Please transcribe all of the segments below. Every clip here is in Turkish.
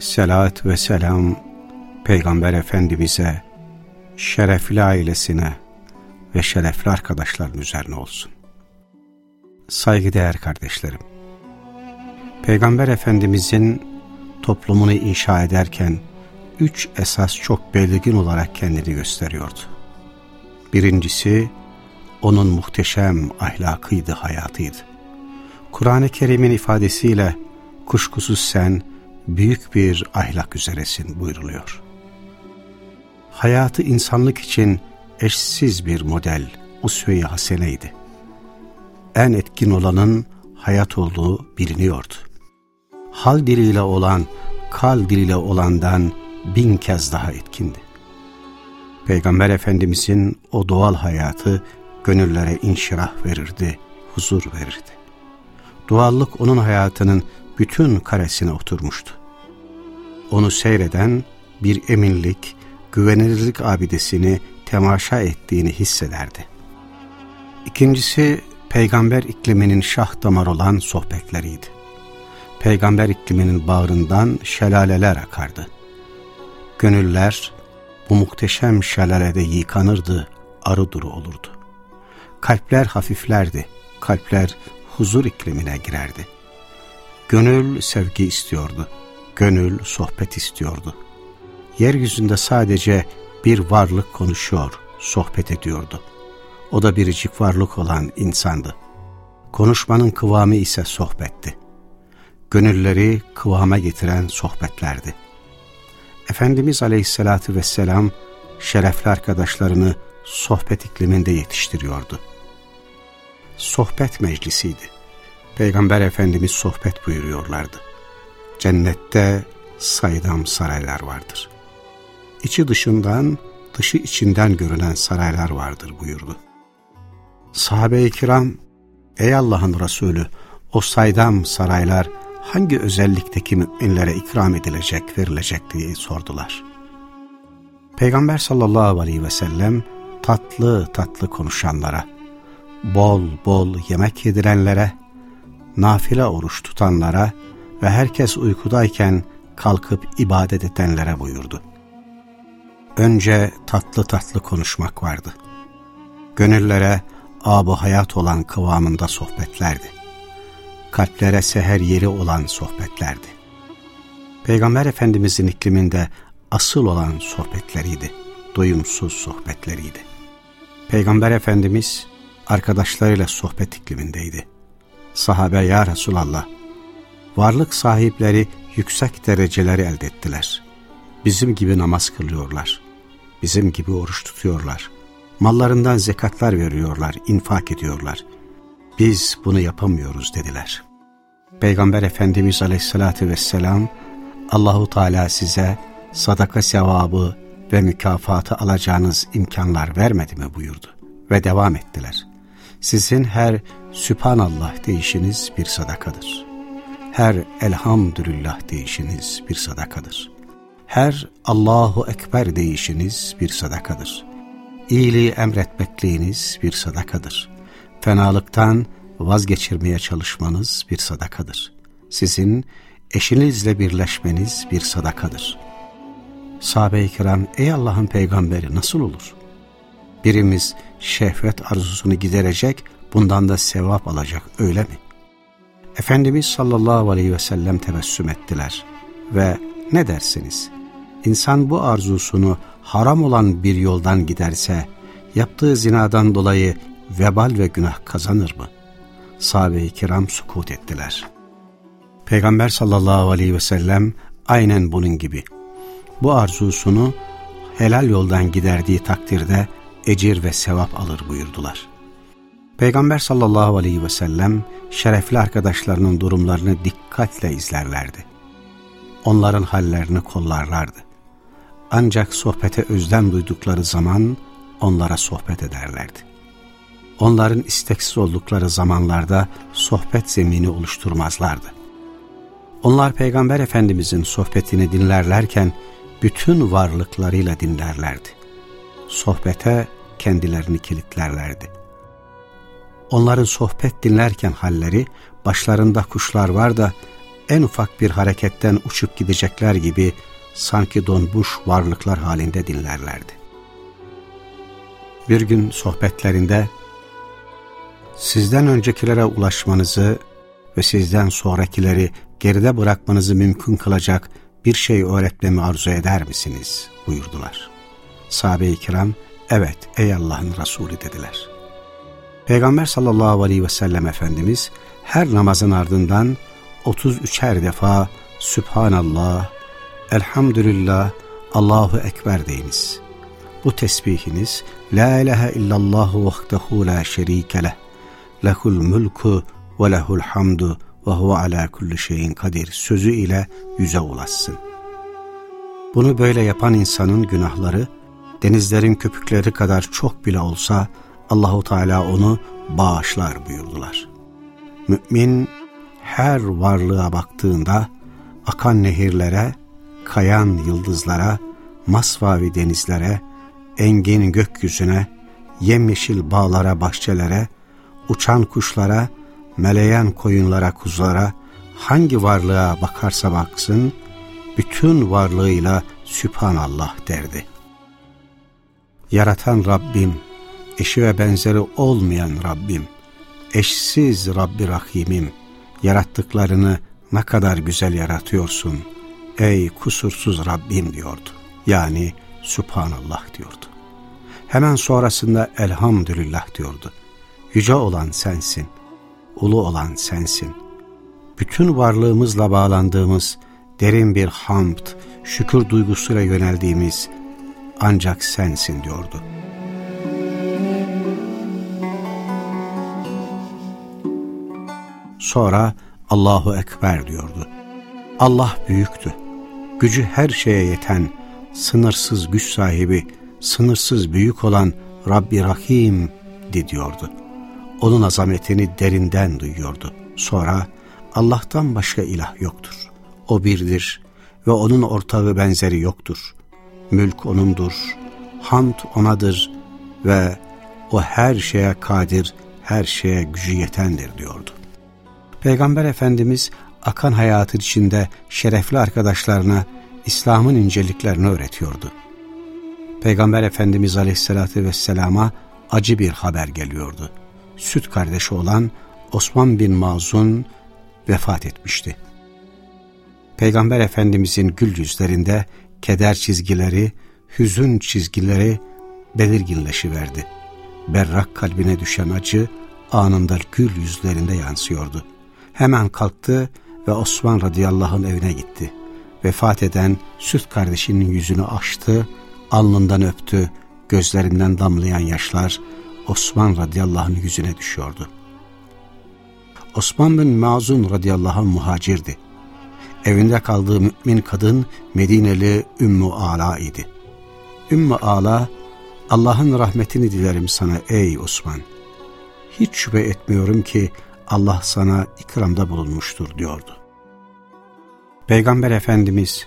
Selat ve selam Peygamber Efendimiz'e, şerefli ailesine ve şerefli arkadaşların üzerine olsun. Saygıdeğer kardeşlerim, Peygamber Efendimiz'in toplumunu inşa ederken üç esas çok belirgin olarak kendini gösteriyordu. Birincisi, onun muhteşem ahlakıydı, hayatıydı. Kur'an-ı Kerim'in ifadesiyle kuşkusuz sen büyük bir ahlak üzeresin buyruluyor. Hayatı insanlık için eşsiz bir model, usve-i haseneydi. En etkin olanın hayat olduğu biliniyordu. Hal diliyle olan, kal diliyle olandan bin kez daha etkindi. Peygamber Efendimizin o doğal hayatı gönüllere inşirah verirdi, huzur verirdi. Doğallık onun hayatının bütün karesine oturmuştu. Onu seyreden bir eminlik, güvenilirlik abidesini temaşa ettiğini hissederdi. İkincisi, peygamber ikliminin şah damar olan sohbetleriydi. Peygamber ikliminin bağrından şelaleler akardı. Gönüller bu muhteşem şelalede yıkanırdı, arı duru olurdu. Kalpler hafiflerdi, kalpler huzur iklimine girerdi. Gönül sevgi istiyordu, gönül sohbet istiyordu. Yeryüzünde sadece bir varlık konuşuyor, sohbet ediyordu. O da biricik varlık olan insandı. Konuşmanın kıvamı ise sohbetti. Gönülleri kıvama getiren sohbetlerdi. Efendimiz Aleyhisselatü Vesselam şerefli arkadaşlarını sohbet ikliminde yetiştiriyordu. Sohbet meclisiydi. Peygamber Efendimiz sohbet buyuruyorlardı. Cennette saydam saraylar vardır. İçi dışından, dışı içinden görünen saraylar vardır buyurdu. Sahabe-i kiram, ey Allah'ın Resulü, o saydam saraylar hangi özellikteki müminlere ikram edilecek, verilecek diye sordular. Peygamber sallallahu aleyhi ve sellem tatlı tatlı konuşanlara, bol bol yemek yedirenlere, nafile oruç tutanlara ve herkes uykudayken kalkıp ibadet edenlere buyurdu. Önce tatlı tatlı konuşmak vardı. Gönüllere abu hayat olan kıvamında sohbetlerdi. Kalplere seher yeri olan sohbetlerdi. Peygamber Efendimizin ikliminde asıl olan sohbetleriydi. Doyumsuz sohbetleriydi. Peygamber Efendimiz arkadaşlarıyla sohbet iklimindeydi. Sahabe ya Resulallah, varlık sahipleri yüksek dereceleri elde ettiler. Bizim gibi namaz kılıyorlar. Bizim gibi oruç tutuyorlar. Mallarından zekatlar veriyorlar, infak ediyorlar. Biz bunu yapamıyoruz dediler. Peygamber Efendimiz Aleyhisselatü Vesselam, Allahu Teala size sadaka sevabı ve mükafatı alacağınız imkanlar vermedi mi buyurdu. Ve devam ettiler. Sizin her Sübhanallah deyişiniz bir sadakadır. Her Elhamdülillah deyişiniz bir sadakadır. Her Allahu Ekber deyişiniz bir sadakadır. İyiliği emretmekliğiniz bir sadakadır. Fenalıktan vazgeçirmeye çalışmanız bir sadakadır. Sizin eşinizle birleşmeniz bir sadakadır. Sahabe-i kiram, ey Allah'ın peygamberi nasıl olur? Birimiz şehvet arzusunu giderecek, bundan da sevap alacak öyle mi? Efendimiz sallallahu aleyhi ve sellem tebessüm ettiler ve ne dersiniz? İnsan bu arzusunu haram olan bir yoldan giderse, yaptığı zinadan dolayı vebal ve günah kazanır mı? Sahabe-i kiram sukut ettiler. Peygamber sallallahu aleyhi ve sellem aynen bunun gibi. Bu arzusunu helal yoldan giderdiği takdirde ecir ve sevap alır buyurdular. Peygamber sallallahu aleyhi ve sellem şerefli arkadaşlarının durumlarını dikkatle izlerlerdi. onların hallerini kollarlardı. Ancak sohbete özlem duydukları zaman onlara sohbet ederlerdi. Onların isteksiz oldukları zamanlarda sohbet zemini oluşturmazlardı. Onlar Peygamber Efendimizin sohbetini dinlerlerken bütün varlıklarıyla dinlerlerdi. Sohbete kendilerini kilitlerlerdi. Onların sohbet dinlerken halleri başlarında kuşlar var da en ufak bir hareketten uçup gidecekler gibi sanki donmuş varlıklar halinde dinlerlerdi. Bir gün sohbetlerinde sizden öncekilere ulaşmanızı ve sizden sonrakileri geride bırakmanızı mümkün kılacak bir şey öğretmemi arzu eder misiniz? buyurdular. Sahabe-i kiram, evet ey Allah'ın Resulü dediler. Peygamber sallallahu aleyhi ve sellem Efendimiz her namazın ardından 33'er defa Sübhanallah, Elhamdülillah, Allahu Ekber deyiniz. Bu tesbihiniz La ilahe illallah vahdehu la şerike leh, lehul mulku ve lehul hamdu ve huve ala kulli şeyin kadir sözü ile yüze ulaşsın. Bunu böyle yapan insanın günahları denizlerin köpükleri kadar çok bile olsa Allahu Teala onu bağışlar buyurdular. Mümin her varlığa baktığında akan nehirlere, kayan yıldızlara, masvavi denizlere, engin gökyüzüne, yemyeşil bağlara, bahçelere, uçan kuşlara, meleyen koyunlara, kuzulara, hangi varlığa bakarsa baksın, bütün varlığıyla Sübhanallah derdi. Yaratan Rabbim, eşi ve benzeri olmayan Rabbim, eşsiz Rabbi Rahim'im, yarattıklarını ne kadar güzel yaratıyorsun, ey kusursuz Rabbim diyordu. Yani Subhanallah diyordu. Hemen sonrasında Elhamdülillah diyordu. Yüce olan sensin, ulu olan sensin. Bütün varlığımızla bağlandığımız derin bir hamd, şükür duygusuyla yöneldiğimiz ancak sensin diyordu. Sonra Allahu Ekber diyordu. Allah büyüktü. Gücü her şeye yeten, sınırsız güç sahibi, sınırsız büyük olan Rabbi Rahim diyordu. Onun azametini derinden duyuyordu. Sonra Allah'tan başka ilah yoktur. O birdir ve onun ortağı benzeri yoktur. Mülk O'nundur, hamd O'nadır ve O her şeye kadir, her şeye gücü yetendir diyordu. Peygamber Efendimiz akan hayatı içinde şerefli arkadaşlarına İslam'ın inceliklerini öğretiyordu. Peygamber Efendimiz Aleyhisselatü Vesselam'a acı bir haber geliyordu. Süt kardeşi olan Osman bin Mazun vefat etmişti. Peygamber Efendimizin gül yüzlerinde keder çizgileri, hüzün çizgileri belirginleşiverdi. Berrak kalbine düşen acı anında gül yüzlerinde yansıyordu. Hemen kalktı ve Osman radıyallahu anh evine gitti. Vefat eden süt kardeşinin yüzünü açtı, alnından öptü, gözlerinden damlayan yaşlar Osman radıyallahu anh yüzüne düşüyordu. Osman bin Mazun radıyallahu anh muhacirdi. Evinde kaldığı mümin kadın Medineli Ümmü Ala idi. Ümmü Ala, Allah'ın rahmetini dilerim sana ey Osman. Hiç şüphe etmiyorum ki Allah sana ikramda bulunmuştur diyordu. Peygamber Efendimiz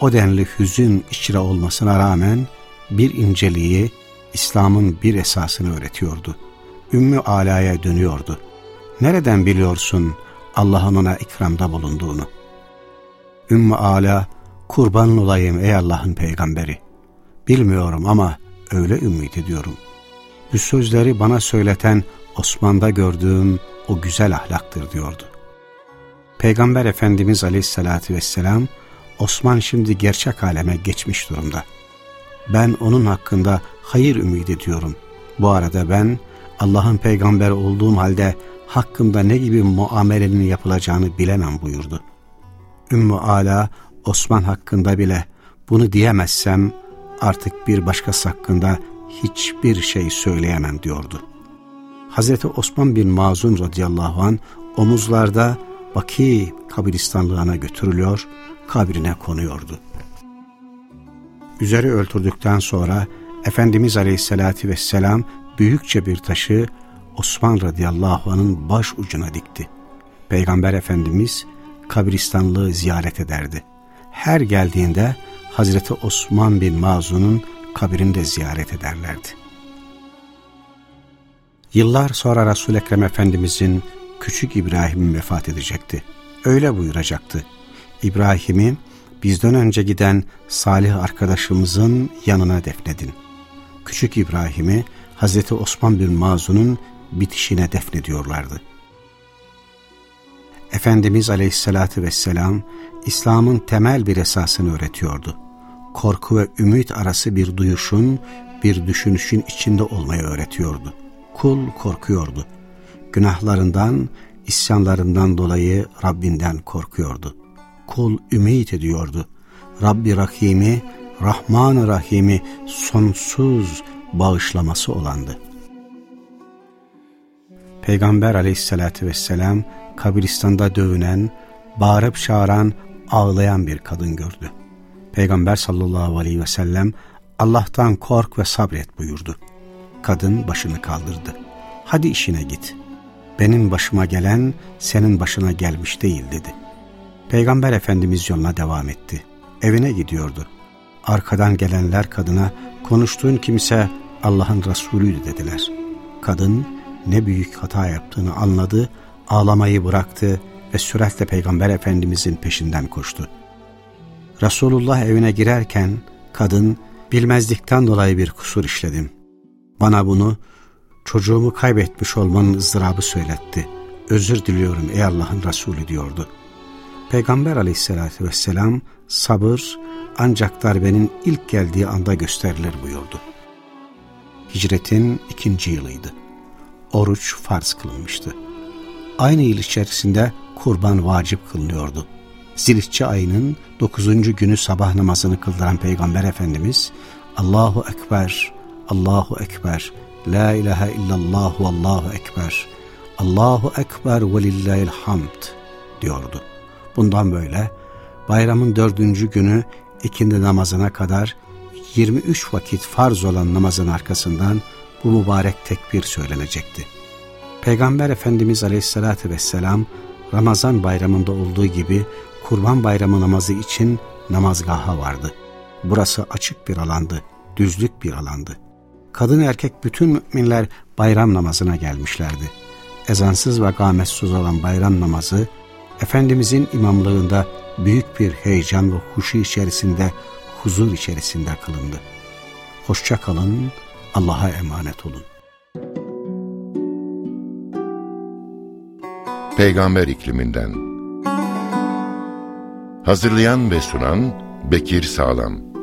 o denli hüzün içre olmasına rağmen bir inceliği İslam'ın bir esasını öğretiyordu. Ümmü Ala'ya dönüyordu. Nereden biliyorsun Allah'ın ona ikramda bulunduğunu? Ümmü Ala, kurban olayım ey Allah'ın peygamberi. Bilmiyorum ama öyle ümit ediyorum. Bu sözleri bana söyleten Osman'da gördüğüm o güzel ahlaktır diyordu. Peygamber Efendimiz Aleyhisselatü Vesselam, Osman şimdi gerçek aleme geçmiş durumda. Ben onun hakkında hayır ümit ediyorum. Bu arada ben Allah'ın peygamber olduğum halde hakkımda ne gibi muamelenin yapılacağını bilemem buyurdu. Ümmü Ala Osman hakkında bile bunu diyemezsem artık bir başkası hakkında hiçbir şey söyleyemem diyordu. Hazreti Osman bin Mazun radıyallahu an omuzlarda Baki kabristanlığına götürülüyor, kabrine konuyordu. Üzeri öldürdükten sonra Efendimiz Aleyhisselatü Vesselam büyükçe bir taşı Osman radıyallahu anh'ın baş ucuna dikti. Peygamber Efendimiz kabristanlığı ziyaret ederdi. Her geldiğinde Hazreti Osman bin Mazun'un kabrini de ziyaret ederlerdi. Yıllar sonra Resul-i Ekrem Efendimizin küçük İbrahim vefat edecekti. Öyle buyuracaktı. İbrahim'i bizden önce giden salih arkadaşımızın yanına defnedin. Küçük İbrahim'i Hazreti Osman bin Mazun'un bitişine defnediyorlardı. Efendimiz Aleyhisselatü Vesselam İslam'ın temel bir esasını öğretiyordu. Korku ve ümit arası bir duyuşun, bir düşünüşün içinde olmayı öğretiyordu. Kul korkuyordu. Günahlarından, isyanlarından dolayı Rabbinden korkuyordu. Kul ümit ediyordu. Rabbi Rahim'i, Rahman-ı Rahim'i sonsuz bağışlaması olandı. Peygamber aleyhissalatü vesselam kabiristanda dövünen, bağırıp çağıran, ağlayan bir kadın gördü. Peygamber sallallahu aleyhi ve sellem Allah'tan kork ve sabret buyurdu. Kadın başını kaldırdı. Hadi işine git. Benim başıma gelen senin başına gelmiş değil dedi. Peygamber Efendimiz yoluna devam etti. Evine gidiyordu. Arkadan gelenler kadına konuştuğun kimse Allah'ın Resulüydü dediler. Kadın ne büyük hata yaptığını anladı, ağlamayı bıraktı ve süratle Peygamber Efendimizin peşinden koştu. Resulullah evine girerken kadın bilmezlikten dolayı bir kusur işledim. Bana bunu çocuğumu kaybetmiş olmanın ızdırabı söyletti. Özür diliyorum ey Allah'ın Resulü diyordu. Peygamber aleyhissalatü vesselam sabır ancak darbenin ilk geldiği anda gösterilir buyurdu. Hicretin ikinci yılıydı. Oruç farz kılınmıştı. Aynı yıl içerisinde kurban vacip kılınıyordu. Zilhicce ayının dokuzuncu günü sabah namazını kıldıran Peygamber Efendimiz Allahu Ekber, Allahu Ekber, La ilahe illallah ve Allahu Ekber, Allahu Ekber ve lillahil hamd diyordu. Bundan böyle bayramın dördüncü günü ikindi namazına kadar 23 vakit farz olan namazın arkasından bu mübarek tekbir söylenecekti. Peygamber Efendimiz Aleyhisselatü Vesselam Ramazan bayramında olduğu gibi Kurban Bayramı namazı için namazgaha vardı. Burası açık bir alandı, düzlük bir alandı. Kadın erkek bütün müminler bayram namazına gelmişlerdi. Ezansız ve gametsuz olan bayram namazı, Efendimizin imamlığında büyük bir heyecan ve huşu içerisinde, huzur içerisinde kılındı. Hoşça kalın, Allah'a emanet olun. Peygamber ikliminden Hazırlayan ve sunan Bekir Sağlam